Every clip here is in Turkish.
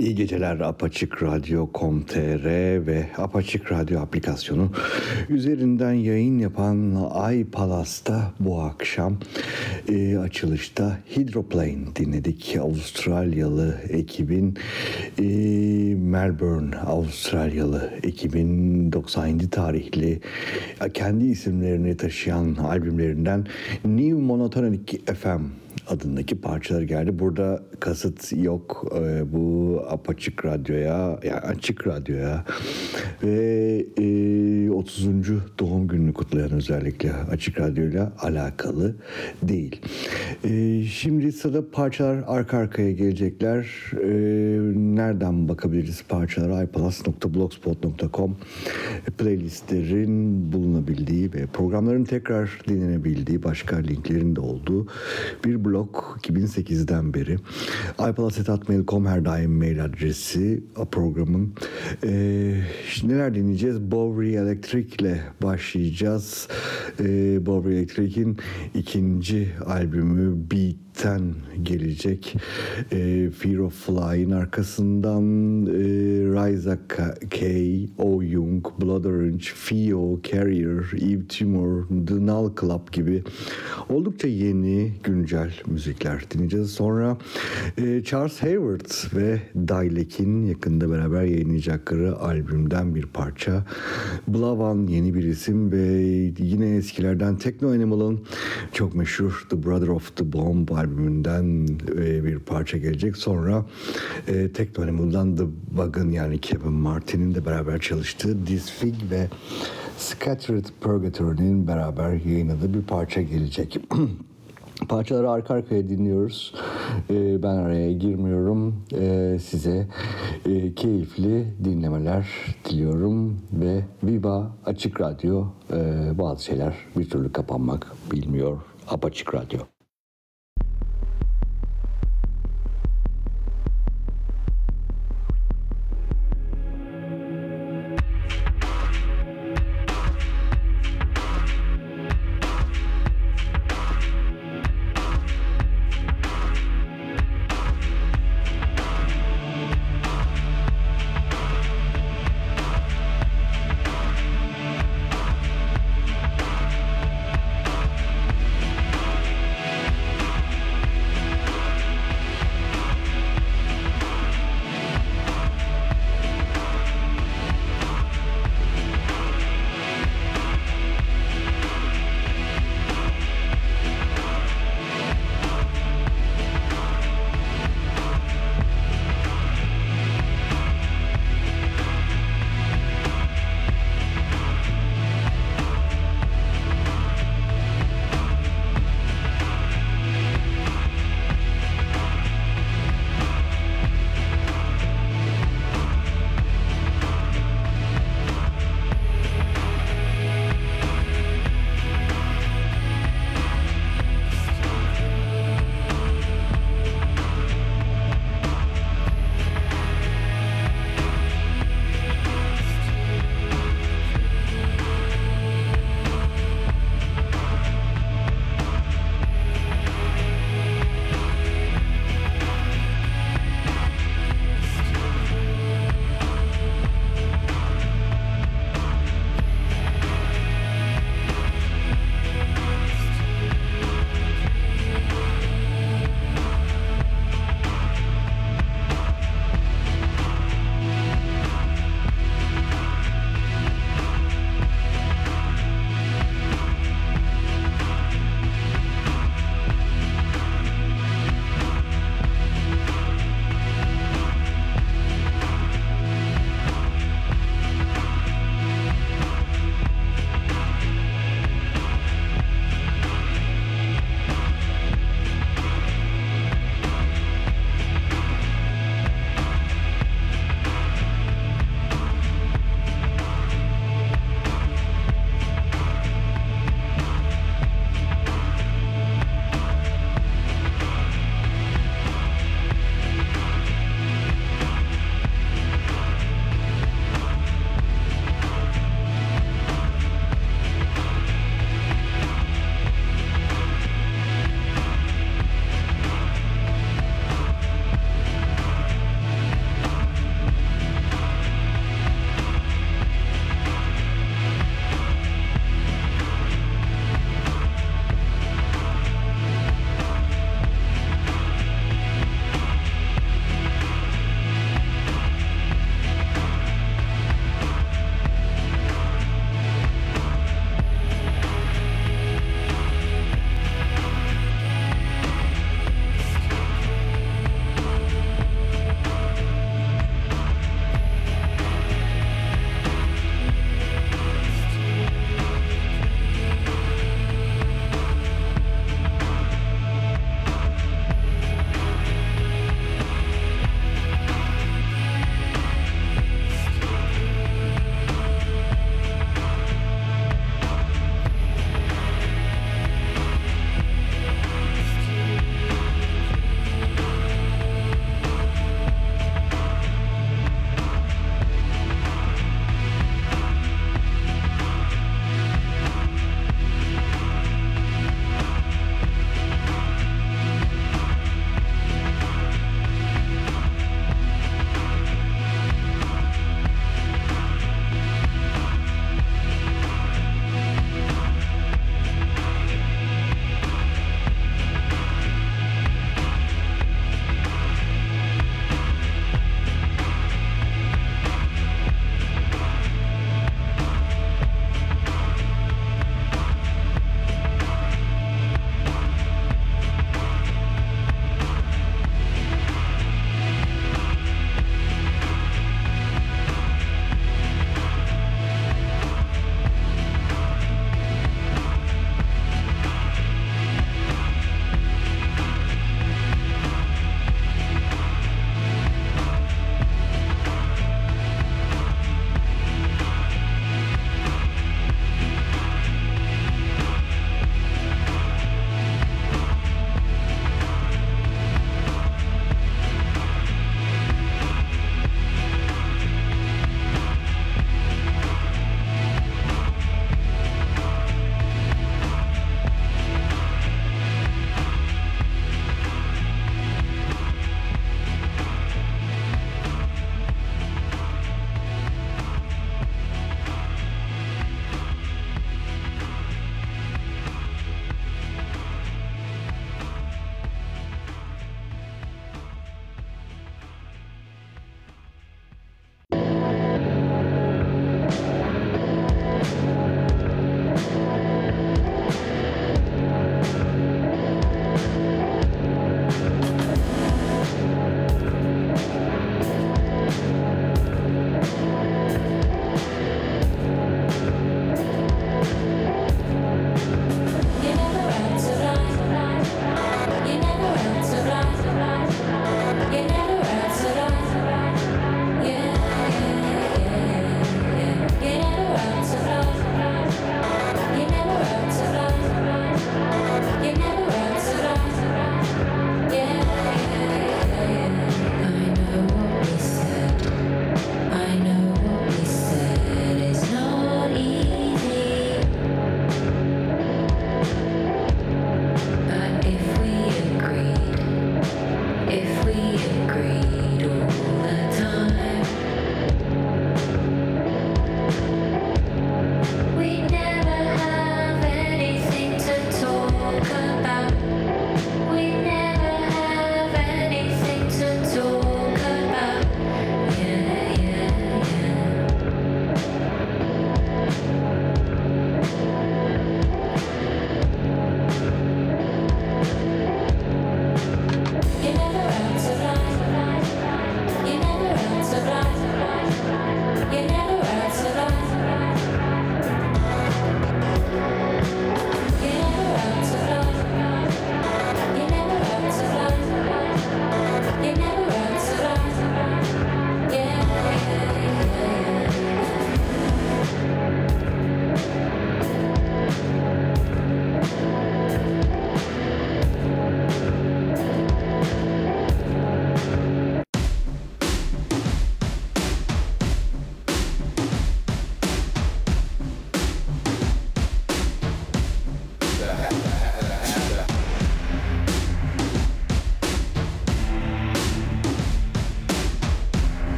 İyi geceler Apaçık Radyo.com.tr ve Apaçık Radyo aplikasyonu üzerinden yayın yapan Ay Palas'ta bu akşam e, açılışta Hydroplane dinledik. Avustralyalı ekibin e, Melbourne Avustralyalı ekibin 97 tarihli kendi isimlerini taşıyan albümlerinden New Monotonic FM adındaki parçalar geldi. Burada kasıt yok. E, bu apaçık radyoya, yani açık radyoya ve e, 30. doğum gününü kutlayan özellikle açık radyoyla alakalı değil. E, şimdi sırada parçalar arka arkaya gelecekler. E, nereden bakabiliriz parçalara? ipalas.blogspot.com playlistlerin bulunabildiği ve programların tekrar dinlenebildiği başka linklerin de olduğu bir blog 2008'den beri. ipalas.mail.com her daim mail adresi programın. Şimdi neler dinleyeceğiz? Bowery Electric ile başlayacağız. Ee, Bowery Electric'in ikinci albümü Beat Black'ten gelecek. E, Fear of Fly'in arkasından e, Ryza K, O Young, Blood Orange, Fio, Carrier, Eve Tumor, The Null Club gibi oldukça yeni güncel müzikler dinleyeceğiz. Sonra e, Charles Hayward ve Dalek'in yakında beraber yayınlayacakları albümden bir parça. Blavan yeni bir isim ve yine eskilerden Techno Animal'ın çok meşhur The Brother of the Bomb albümünden e, bir parça gelecek. Sonra e, Techno Animal'dan The Bug'ın yani Kevin Martin'in de beraber çalıştığı Disfig ve Scattered Purgatory'nin beraber yayınladığı bir parça gelecek. Parçaları arka arkaya dinliyoruz. Ee, ben araya girmiyorum. Ee, size e, keyifli dinlemeler diliyorum ve Viva Açık Radyo e, bazı şeyler bir türlü kapanmak bilmiyor. Apaçık Radyo.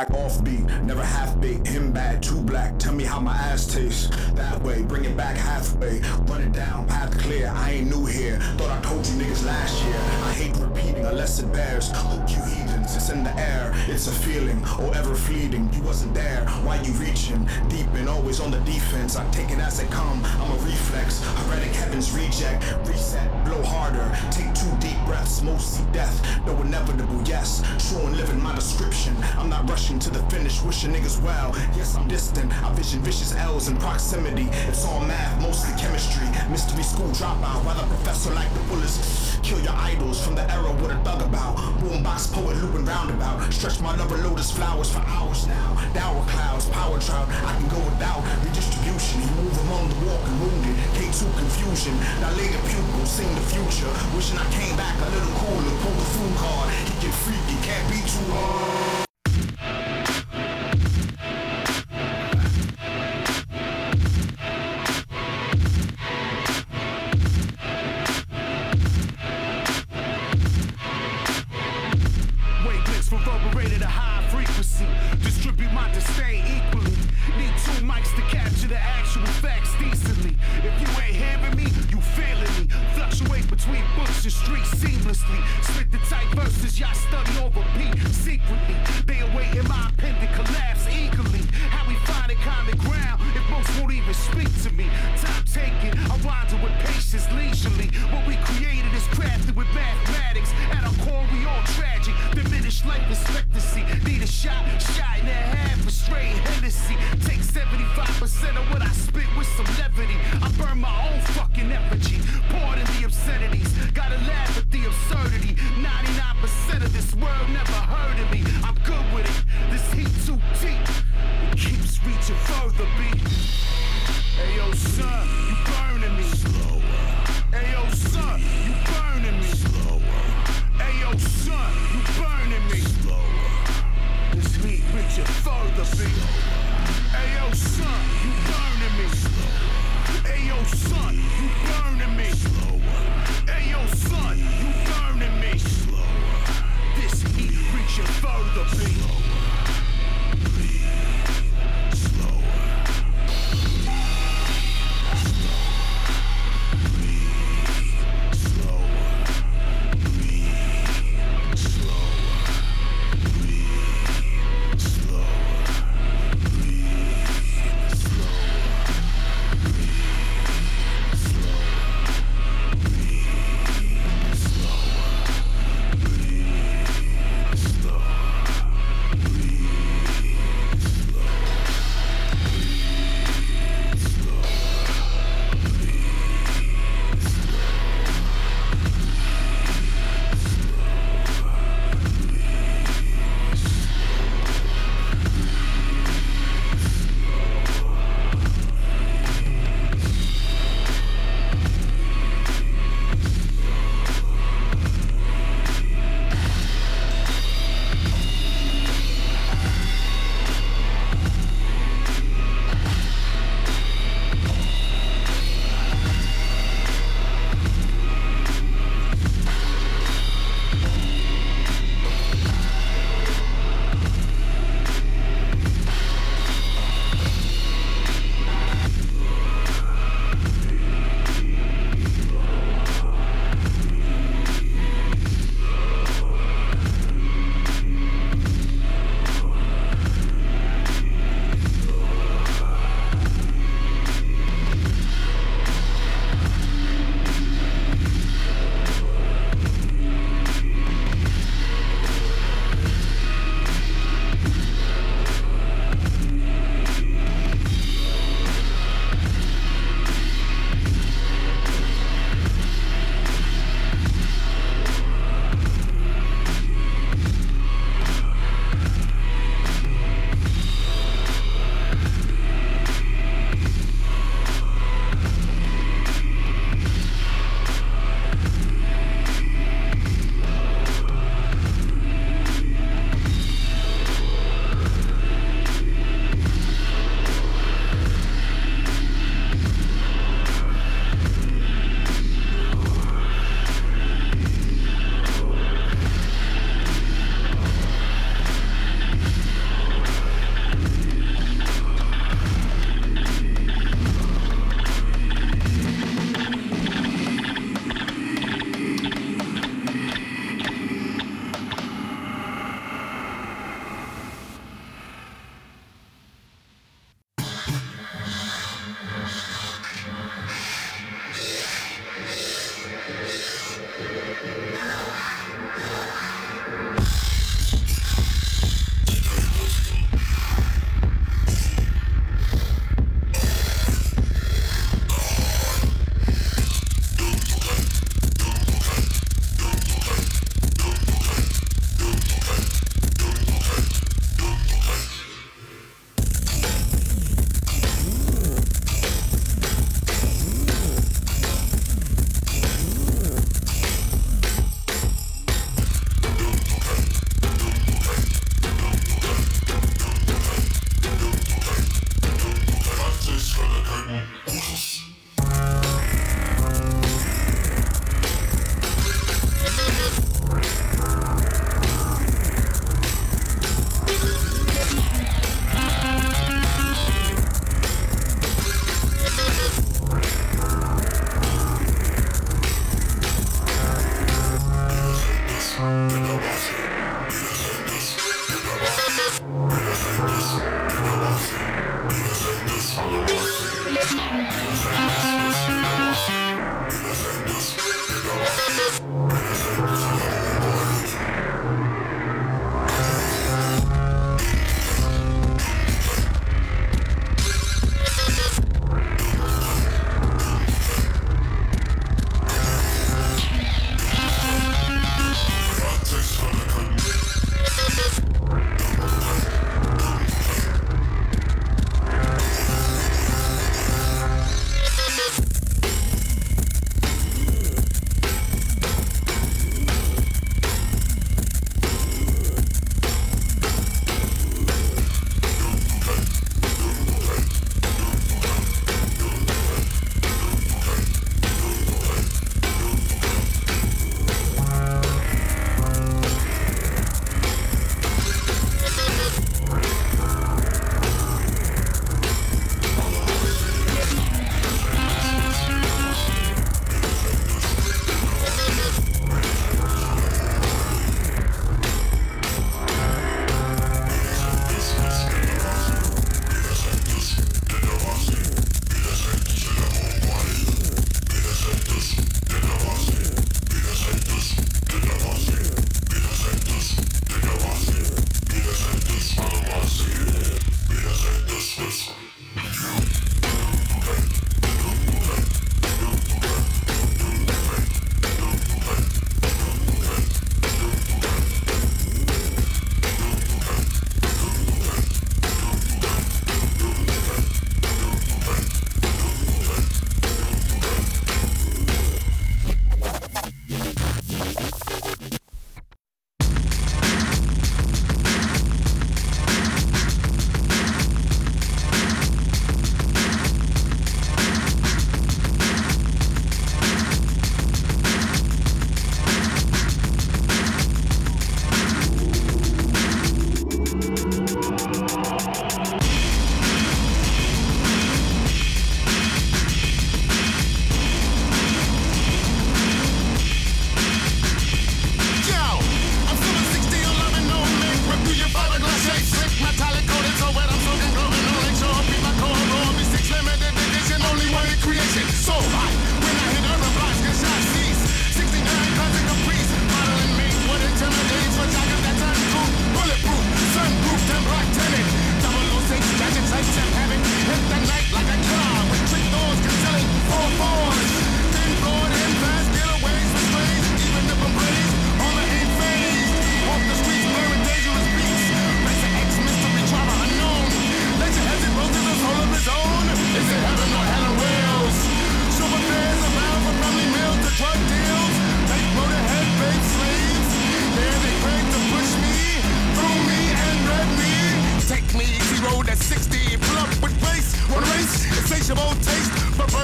Backtrack offbeat, never half baked. Him bad, too black. Tell me how my ass tastes. That way, bring it back halfway. Run it down, path clear. I ain't new here. Thought I told you niggas last year. I hate repeating unless it bears. You heathens, it's in the air. It's a feeling, or ever fleeting. You wasn't there. Why you reaching? Deep and always on the defense. I take it as it come. I'm a reflex. Heretic heavens reject. Reset, blow harder. Take two deep breaths. Most see death. No inevitable, yes. True and living my description. I'm not rushing to the finish, wishing niggas well. Yes, I'm distant. I vision vicious L's in proximity. It's all math, mostly chemistry. Mystery school dropout. While the professor like the bullets. Kill your idols from the era with a thug about. Boombox poet looping roundabout. Stretch my lover lotus flowers for hours now. Dower clouds, power drought. I can go without redistribution. He move among the walking wounded. K2 confusion. Dilated pupils, sing the future. Wishing I came back a little cooler. Pull the food card. He get freaky, can't be too hard.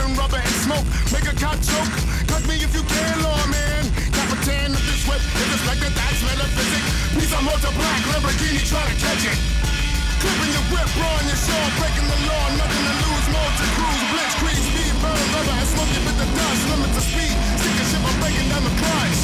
Burn rubber and smoke. Make a cop choke. Cut me if you can, lawman. Capitan of this whip, if it's like that, that's metaphysic. Piece of motor black, Lamborghini, try to catch it. Clipping your whip, blowing your shaw, breaking the law, nothing to lose, more to cruise, blitz, crease, speed, burn rubber, and smoke it with the dust, limit to speed, stick a ship, I'm breaking down the clutch.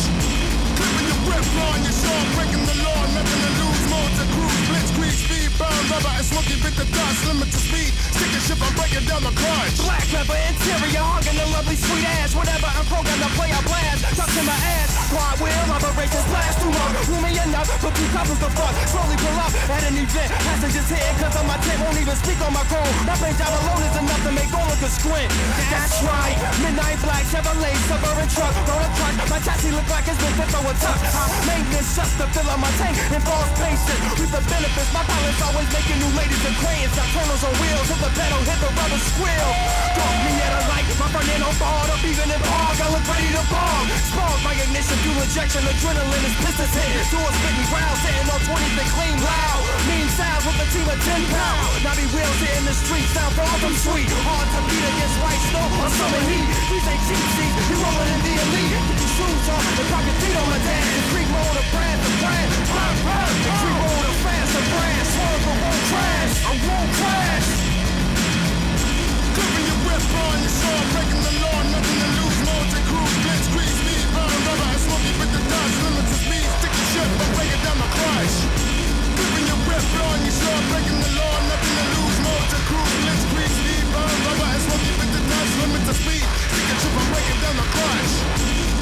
Clipping your whip, blowing your shaw, breaking the law, nothing to lose, more to cruise, crease, speed, burn rubber, and smoke it with the dust, limit to speed, stick a ship, I'm breaking down the clutch. Black leather interior, hugging the lovely sweet ass. Whatever I'm programmed to play, I blast. Tuck in my ass, quad wheel, operations blast too long. Roomy enough, but two couples the fuck. Slowly pull up at an event. Passengers here, cause on my tip, won't even speak on my phone. My page out alone is enough to make all of the squint. That's right, midnight black, Chevrolet, suburban truck. Roll a truck, my chassis look like it's been fit for a tuck. High maintenance, just to fill up my tank. And false patience, with the My pilot's always making new ladies and crayons. Nocturnals on wheels, hit the pedal, hit the rubber squeal. Drop me at a light, my on fire, up even in fog. I look ready to bomb. Spark my ignition, fuel injection, adrenaline is pistons hit. Door spitting ground, sitting on 20s that clean loud. Mean sounds with a team of 10 pounds. Now be wheels in the streets, sound far from sweet. Hard to beat against white snow or summer heat. These ain't cheap seats, you rolling in the elite. Get your shoes off and drop your feet on my. And creep mode of brand to brand. And creep to. Swerve but won't crash. I won't crash. Clipping your whip, blowing your shaw, breaking the law, nothing to lose, more to cruise, blitz, crease, speed, burn rubber, and smoke it with the dust, limit to speed, stick your ship, but break it down the crush. Clipping your whip, blowing your shaw, breaking the law, nothing to lose, more to cruise, blitz, crease, speed, burn rubber, and smoke it with the dust, limit to speed, stick your ship, but break it down the crush.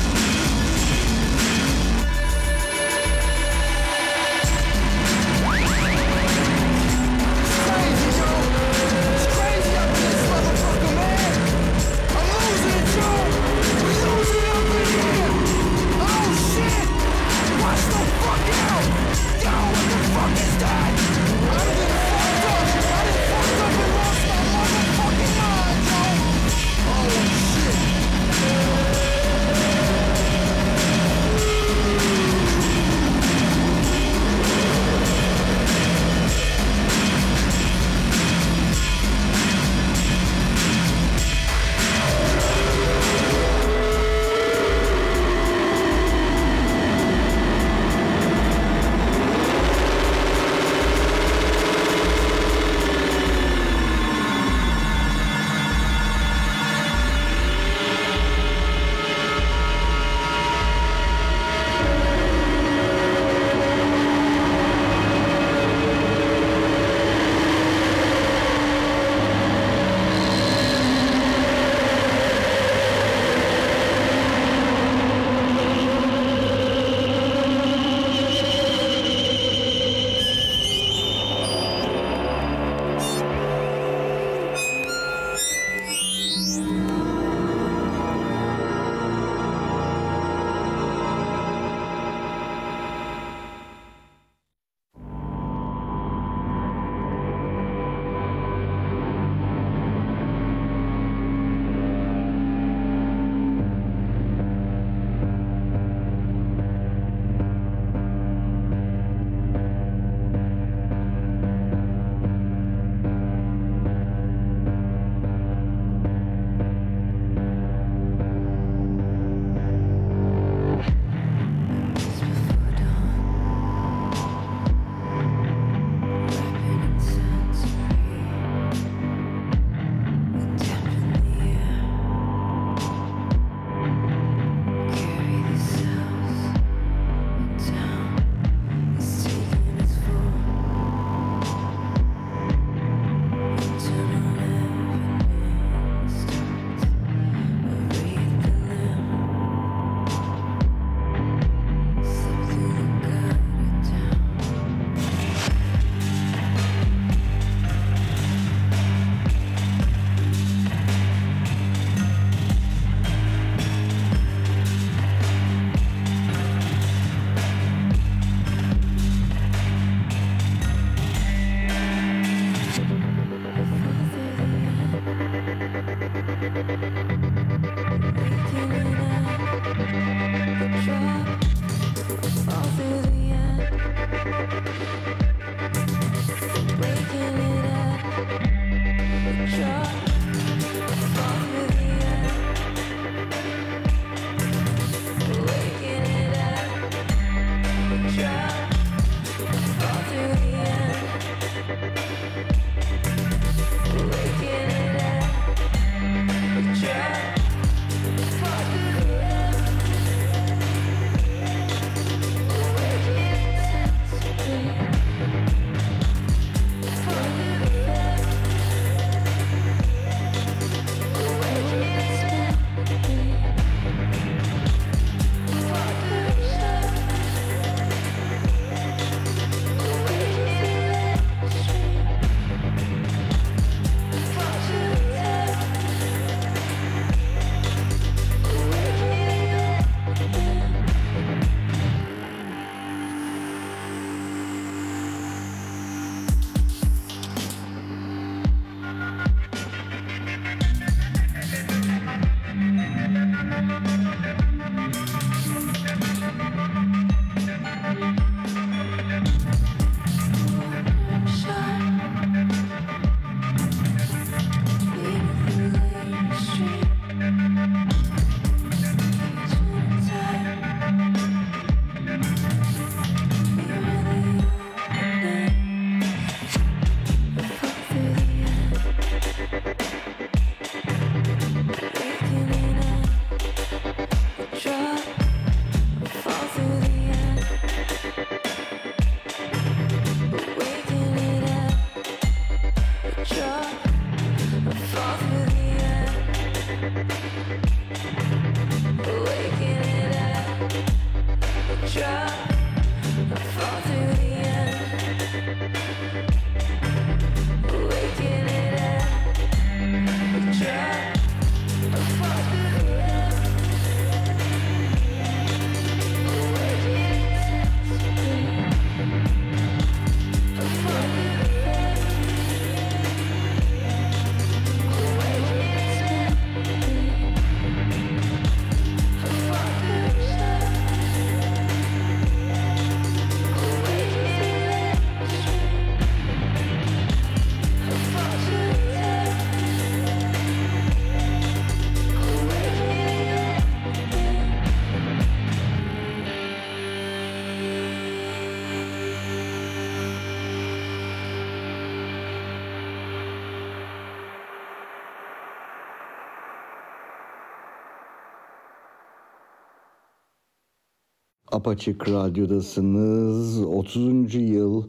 Apaçık Radyo'dasınız. 30. yıl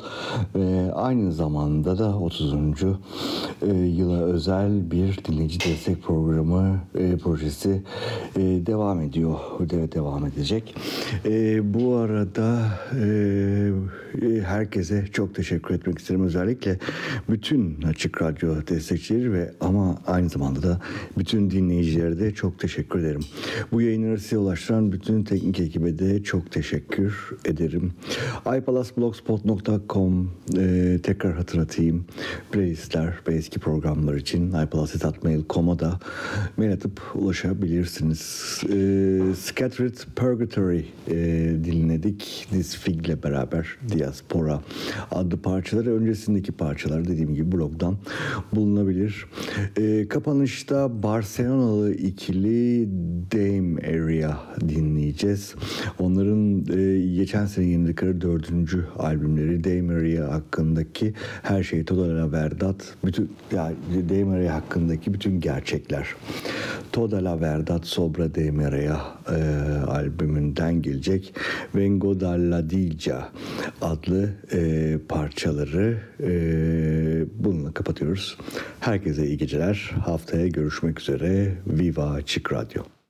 ve aynı zamanda da 30. e, yıla özel bir dinleyici destek programı e, projesi e, devam ediyor ve devam edecek. E, bu arada e, e, herkese çok teşekkür etmek isterim. Özellikle bütün Açık Radyo destekçileri ve ama aynı zamanda da bütün dinleyicilere de çok teşekkür ederim. Bu yayınları size ulaştıran bütün teknik ekibe de çok teşekkür ederim. ipalasblogspot.com e, tekrar hatırlatayım. Playlistler ve eski programlar için ipalas.mail.com'a da mail atıp ulaşabilirsiniz. E, Scattered Purgatory e, dinledik. Disfig ile beraber Diaspora adlı parçaları öncesindeki parçalar dediğim gibi blogdan bulunabilir. E, kapanışta Barcelonalı ikili Dame Area dinleyeceğiz. Onların e, geçen sene yayınladıkları dördüncü albümleri Dame Area hakkındaki her şey Toda la Verdad bütün yani Dame Area hakkındaki bütün gerçekler. Toda la Verdad Sobra Dame Area e, albümünden gelecek Vengo dalla Digia adlı e, parçaları e, bununla kapatıyoruz. Herkese iyi geceler. Haftaya görüşmek üzere. Viva Açık Radyo.